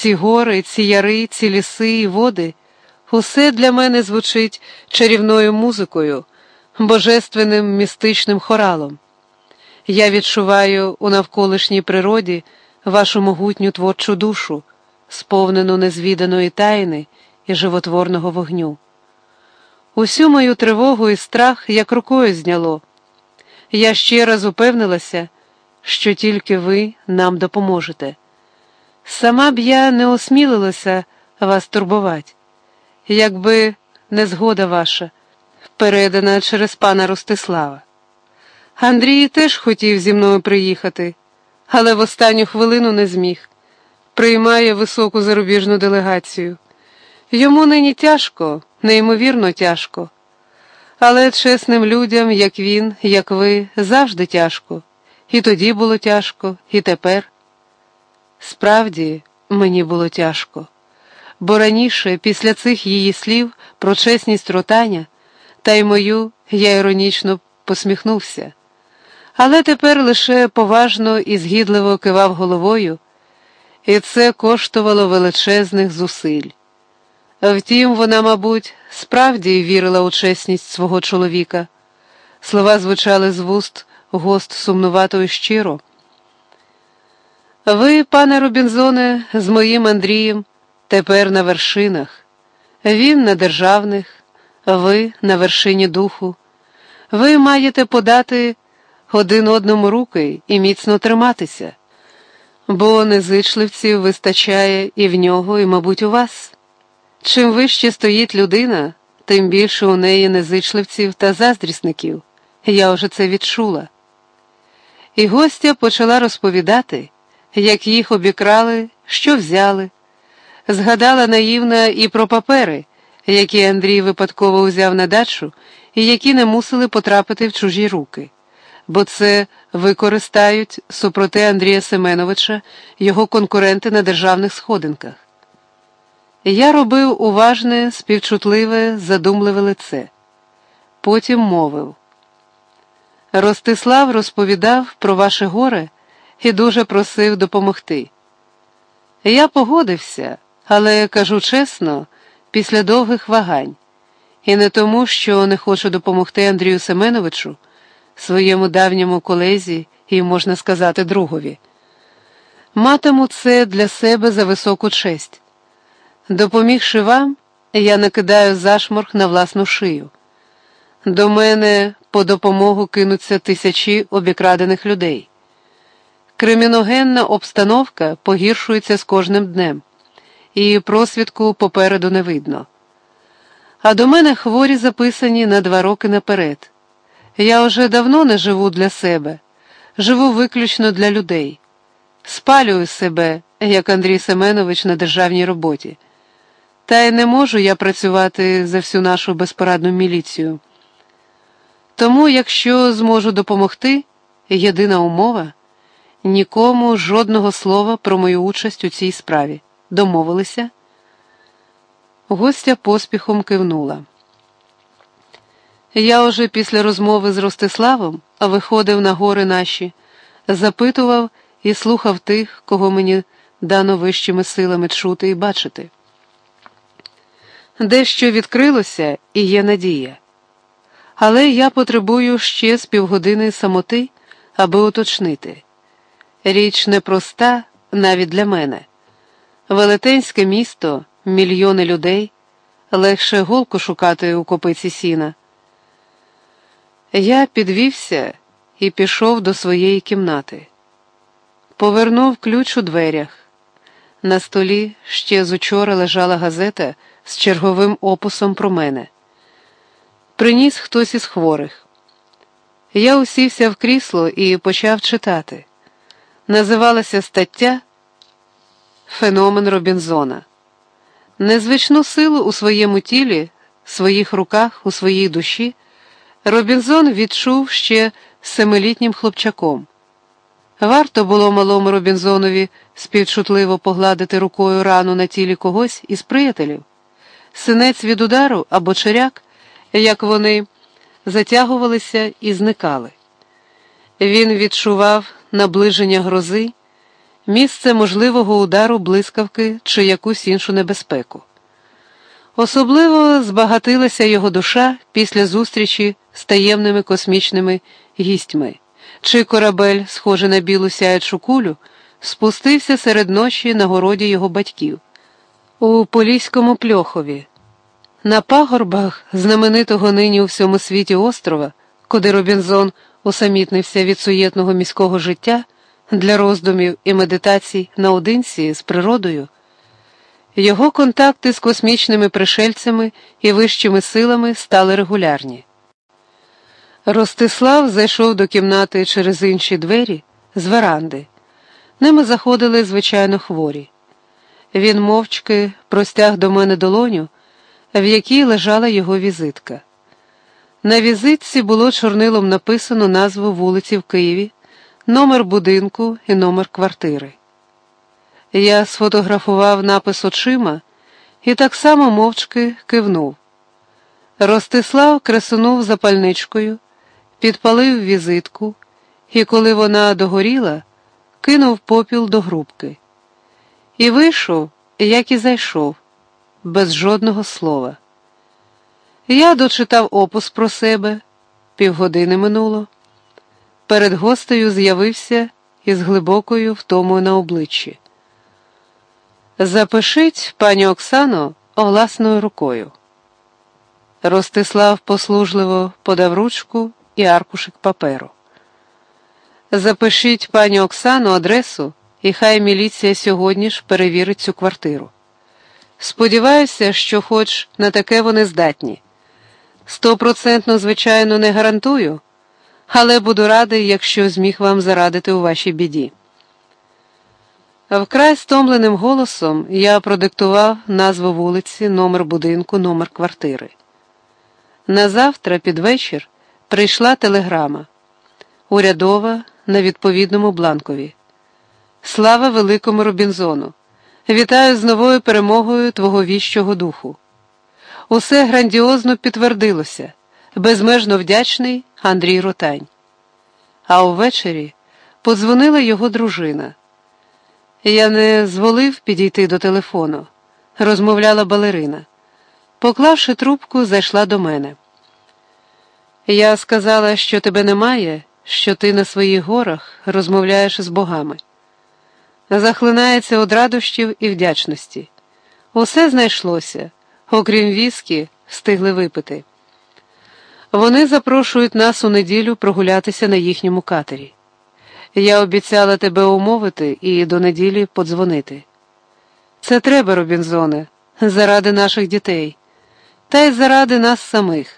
ці гори, ці яри, ці ліси і води, усе для мене звучить чарівною музикою, божественним містичним хоралом. Я відчуваю у навколишній природі вашу могутню творчу душу, сповнену незвіданої тайни і животворного вогню. Усю мою тривогу і страх як рукою зняло. Я ще раз упевнилася, що тільки ви нам допоможете. Сама б я не осмілилася вас турбувати, якби не згода ваша, передана через пана Ростислава. Андрій теж хотів зі мною приїхати, але в останню хвилину не зміг. Приймає високу зарубіжну делегацію. Йому нині тяжко, неймовірно тяжко. Але чесним людям, як він, як ви, завжди тяжко. І тоді було тяжко, і тепер. Справді, мені було тяжко, бо раніше, після цих її слів про чесність ротання, та й мою я іронічно посміхнувся, але тепер лише поважно і згідливо кивав головою, і це коштувало величезних зусиль. Втім, вона, мабуть, справді вірила у чесність свого чоловіка. Слова звучали з вуст гост сумнувато і щиро. Ви, пане Робінзоне, з моїм Андрієм, тепер на вершинах, він на державних, ви на вершині духу. Ви маєте подати один одному руки і міцно триматися, бо незичливців вистачає і в нього, і, мабуть, у вас. Чим вище стоїть людина, тим більше у неї незичливців та заздрісників. Я вже це відчула. І гостя почала розповідати, як їх обікрали, що взяли. Згадала наївна і про папери, які Андрій випадково узяв на дачу, і які не мусили потрапити в чужі руки, бо це використають супроти Андрія Семеновича його конкуренти на державних сходинках. Я робив уважне, співчутливе, задумливе лице. Потім мовив. Ростислав розповідав про ваше горе і дуже просив допомогти. Я погодився, але кажу чесно, після довгих вагань, і не тому, що не хочу допомогти Андрію Семеновичу, своєму давньому колезі і, можна сказати, другові. Матиму це для себе за високу честь. Допомігши вам, я накидаю зашморг на власну шию. До мене по допомогу кинуться тисячі обікрадених людей. Криміногенна обстановка погіршується з кожним днем, і просвідку попереду не видно. А до мене хворі записані на два роки наперед. Я вже давно не живу для себе, живу виключно для людей. Спалюю себе, як Андрій Семенович на державній роботі. Та й не можу я працювати за всю нашу безпорадну міліцію. Тому, якщо зможу допомогти, єдина умова нікому жодного слова про мою участь у цій справі. Домовилися? Гостя поспіхом кивнула. Я уже після розмови з Ростиславом виходив на гори наші, запитував і слухав тих, кого мені дано вищими силами чути і бачити. Дещо відкрилося і є надія. Але я потребую ще з півгодини самоти, аби уточнити. Річ непроста навіть для мене. Велетенське місто, мільйони людей, легше голку шукати у копиці сіна. Я підвівся і пішов до своєї кімнати. Повернув ключ у дверях. На столі ще з учора лежала газета з черговим опусом про мене. Приніс хтось із хворих. Я усівся в крісло і почав читати. Називалася стаття Феномен Робінзона. Незвичну силу у своєму тілі, своїх руках, у своїй душі Робінзон відчув ще семилітнім хлопчаком. Варто було малому Робінзонові співчутливо погладити рукою рану на тілі когось із приятелів, синець від удару або черяк, як вони затягувалися і зникали. Він відчував наближення грози, місце можливого удару блискавки чи якусь іншу небезпеку. Особливо збагатилася його душа після зустрічі з таємними космічними гістьми, чи корабель, схожий на білу сяючу кулю, спустився серед ночі на городі його батьків у Поліському Пльохові. На пагорбах знаменитого нині у всьому світі острова, куди Робінзон усамітнився від суєтного міського життя для роздумів і медитацій наодинці з природою, його контакти з космічними пришельцями і вищими силами стали регулярні. Ростислав зайшов до кімнати через інші двері з веранди. Ними заходили, звичайно, хворі. Він мовчки простяг до мене долоню, в якій лежала його візитка. На візитці було чорнилом написано назву вулиці в Києві, номер будинку і номер квартири. Я сфотографував напис очима і так само мовчки кивнув. Ростислав кресунув запальничкою, підпалив візитку, і коли вона догоріла, кинув попіл до грубки. І вийшов, як і зайшов, без жодного слова. Я дочитав опус про себе, півгодини минуло. Перед гостею з'явився із глибокою втомою на обличчі. Запишіть, пані Оксано, огласною рукою. Ростислав послужливо подав ручку і аркушик паперу. Запишіть, пані Оксану, адресу, і хай міліція сьогодні ж перевірить цю квартиру. Сподіваюся, що хоч на таке вони здатні. Стопроцентно, звичайно, не гарантую, але буду радий, якщо зміг вам зарадити у вашій біді. Вкрай стомленим голосом я продиктував назву вулиці, номер будинку, номер квартири. Назавтра, під вечір, прийшла телеграма. Урядова на відповідному бланкові. Слава великому Робінзону! Вітаю з новою перемогою Твого віщого духу. Усе грандіозно підтвердилося, безмежно вдячний Андрій Ротань. А увечері подзвонила його дружина. Я не зволив підійти до телефону, розмовляла балерина. Поклавши трубку, зайшла до мене. Я сказала, що тебе немає, що ти на своїх горах розмовляєш з богами. Захлинається од радощів і вдячності. Усе знайшлося, окрім віскі, встигли випити. Вони запрошують нас у неділю прогулятися на їхньому катері. Я обіцяла тебе умовити і до неділі подзвонити. Це треба, Робінзоне, заради наших дітей, та й заради нас самих.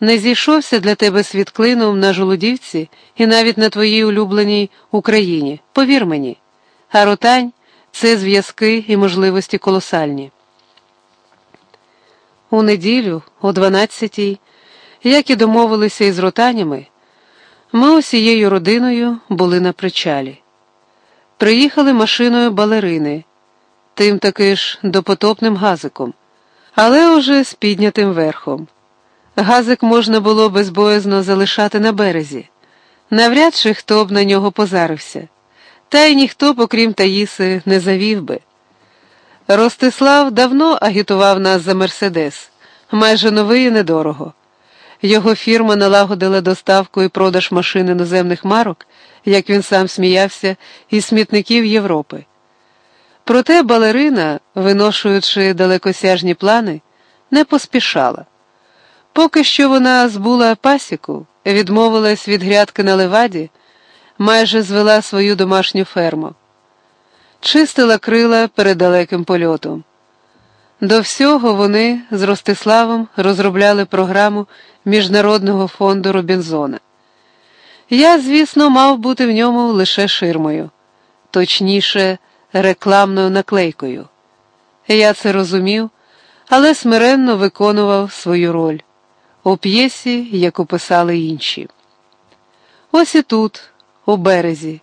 Не зійшовся для тебе світ клином на жолудівці і навіть на твоїй улюбленій Україні, повір мені, а ротань це зв'язки і можливості колосальні. У неділю, о 12-й, як і домовилися із ротанями, ми усією родиною були на причалі. Приїхали машиною балерини, тим таки ж допотопним газиком, але уже з піднятим верхом. Газик можна було безбоязно залишати на березі. Навряд чи хто б на нього позарився, та й ніхто, окрім Таїси, не завів би. Ростислав давно агітував нас за Мерседес, майже новий і недорого. Його фірма налагодила доставку і продаж машин іноземних марок, як він сам сміявся, із смітників Європи. Проте балерина, виношуючи далекосяжні плани, не поспішала. Поки що вона збула пасіку, відмовилась від грядки на леваді, майже звела свою домашню ферму, чистила крила перед далеким польотом. До всього вони з Ростиславом розробляли програму Міжнародного фонду Робінзона. Я, звісно, мав бути в ньому лише ширмою, точніше, рекламною наклейкою. Я це розумів, але смиренно виконував свою роль у п'єсі, яку писали інші. Ось і тут, у березі,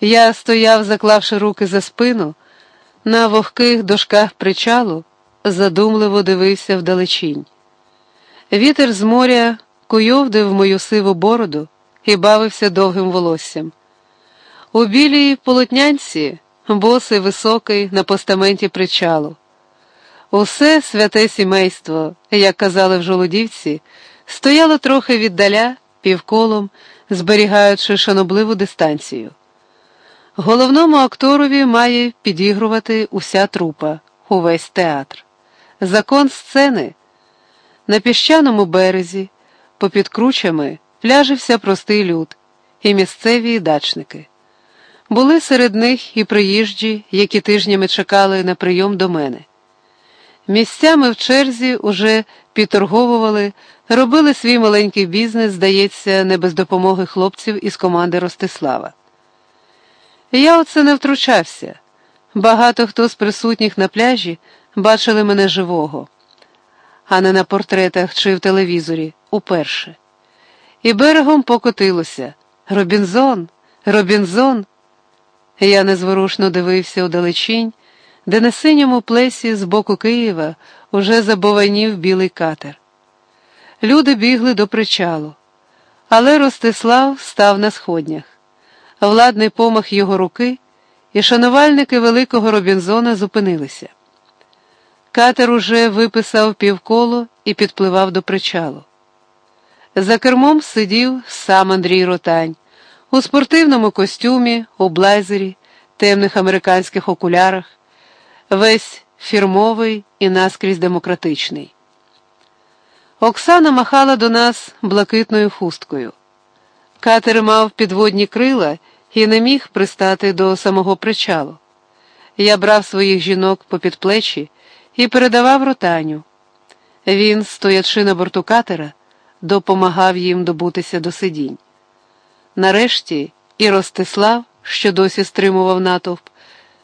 я стояв, заклавши руки за спину, на вогких дошках причалу задумливо дивився вдалечінь. Вітер з моря куйовдив мою сиву бороду і бавився довгим волоссям. У білій полотнянці босий високий на постаменті причалу. Усе святе сімейство, як казали в Жолудівці, стояло трохи віддаля, півколом, зберігаючи шанобливу дистанцію. Головному акторові має підігрувати уся трупа, увесь театр. Закон сцени. На піщаному березі, попід кручами, пляжився простий люд, і місцеві дачники. Були серед них і приїжджі, які тижнями чекали на прийом до мене. Місцями в черзі уже підторговували, робили свій маленький бізнес, здається, не без допомоги хлопців із команди Ростислава. Я оце не втручався. Багато хто з присутніх на пляжі бачили мене живого, а не на портретах чи в телевізорі уперше. І берегом покотилося Робінзон, Робінзон. Я незворушно дивився у далечінь, де на синьому плесі з боку Києва уже забованів білий катер. Люди бігли до причалу, але Ростислав став на сходнях. Владний помах його руки, і шанувальники великого Робінзона зупинилися. Катер уже виписав півколо і підпливав до причалу. За кермом сидів сам Андрій Ротань у спортивному костюмі, у блайзері, темних американських окулярах, весь фірмовий і наскрізь демократичний. Оксана махала до нас блакитною хусткою. Катер мав підводні крила і не міг пристати до самого причалу. Я брав своїх жінок попід плечі і передавав ротаню. Він, стоячи на борту катера, допомагав їм добутися до сидінь. Нарешті і Ростислав, що досі стримував натовп,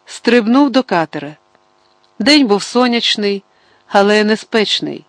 стрибнув до катера. День був сонячний, але неспечний.